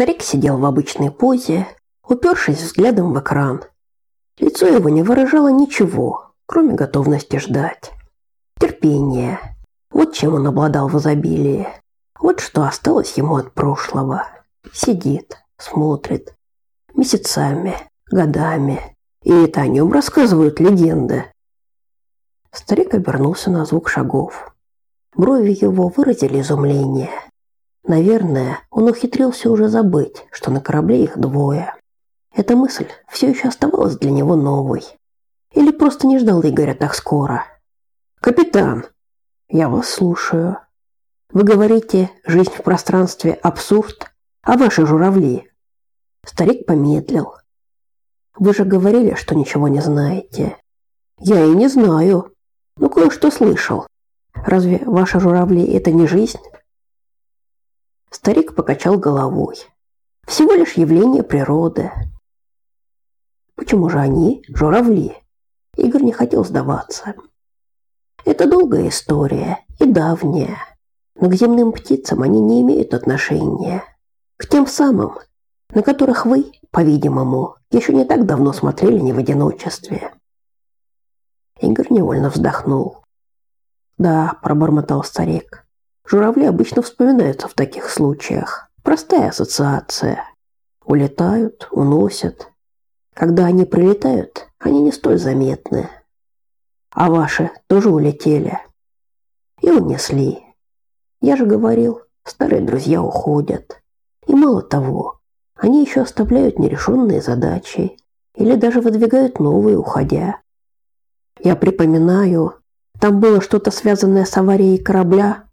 Старик сидел в обычной позе, упершись взглядом в экран. Лицо его не выражало ничего, кроме готовности ждать. Терпение. Вот чем он обладал в изобилии. Вот что осталось ему от прошлого. Сидит, смотрит. Месяцами, годами. И это о нем рассказывают легенды. Старик обернулся на звук шагов. Брови его выразили изумление. Наверное, он ухитрился уже забыть, что на корабле их двое. Эта мысль все еще оставалась для него новой. Или просто не ждал Игоря так скоро. «Капитан, я вас слушаю. Вы говорите, жизнь в пространстве – абсурд, а ваши журавли?» Старик помедлил. «Вы же говорили, что ничего не знаете». «Я и не знаю. Ну, кое-что слышал. Разве ваши журавли – это не жизнь?» Старик покачал головой. «Всего лишь явление природы. Почему же они журавли? Игорь не хотел сдаваться. Это долгая история и давняя. Но к земным птицам они не имеют отношения. К тем самым, на которых вы, по-видимому, еще не так давно смотрели не в одиночестве. Игорь невольно вздохнул. «Да», – пробормотал старик, – «журавли обычно вспоминаются в таких случаях. Простая ассоциация. Улетают, уносят, когда они прилетают, они не столь заметны. А ваши тоже улетели. И унесли. Я же говорил, старые друзья уходят. И мало того, они еще оставляют нерешенные задачи или даже выдвигают новые, уходя. Я припоминаю, там было что-то связанное с аварией корабля.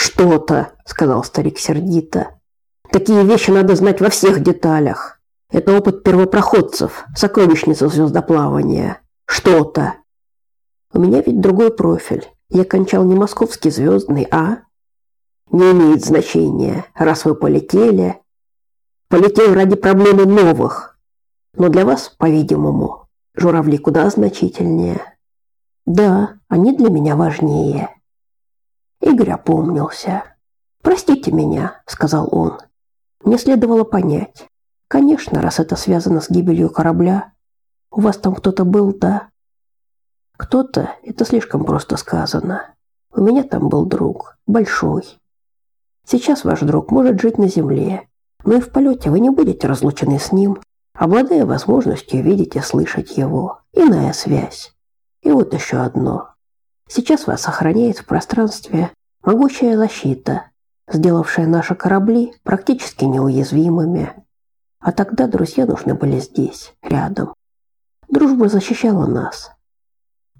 Что-то, сказал старик сердито. Такие вещи надо знать во всех деталях. Это опыт первопроходцев, сокровищница звездоплавания. Что-то. У меня ведь другой профиль. Я кончал не московский звездный, а... Не имеет значения, раз вы полетели. Полетел ради проблемы новых. Но для вас, по-видимому, журавли куда значительнее. Да, они для меня важнее. Игорь опомнился. «Простите меня», — сказал он. «Мне следовало понять. Конечно, раз это связано с гибелью корабля. У вас там кто-то был, да? Кто-то это слишком просто сказано. У меня там был друг, большой. Сейчас ваш друг может жить на земле, но и в полете вы не будете разлучены с ним, обладая возможностью видеть и слышать его. Иная связь. И вот еще одно. Сейчас вас охраняет в пространстве могучая защита, сделавшая наши корабли практически неуязвимыми. А тогда друзья нужны были здесь, рядом. Дружба защищала нас.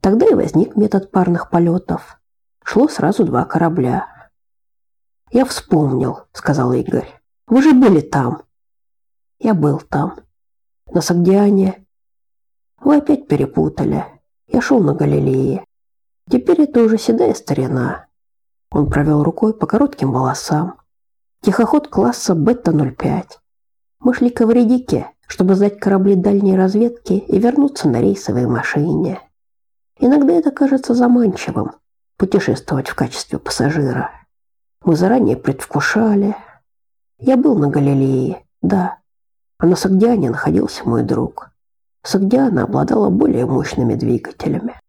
Тогда и возник метод парных полетов. Шло сразу два корабля. «Я вспомнил», — сказал Игорь. «Вы же были там». «Я был там. На Сагдиане. Вы опять перепутали. Я шел на Галилее. Теперь это уже седая старина». Он провел рукой по коротким волосам. Тихоход класса Бета-05. Мы шли к Эвредике, чтобы сдать корабли дальней разведки и вернуться на рейсовой машине. Иногда это кажется заманчивым – путешествовать в качестве пассажира. Мы заранее предвкушали. Я был на Галилее, да, а на Сагдиане находился мой друг. Сагдиана обладала более мощными двигателями.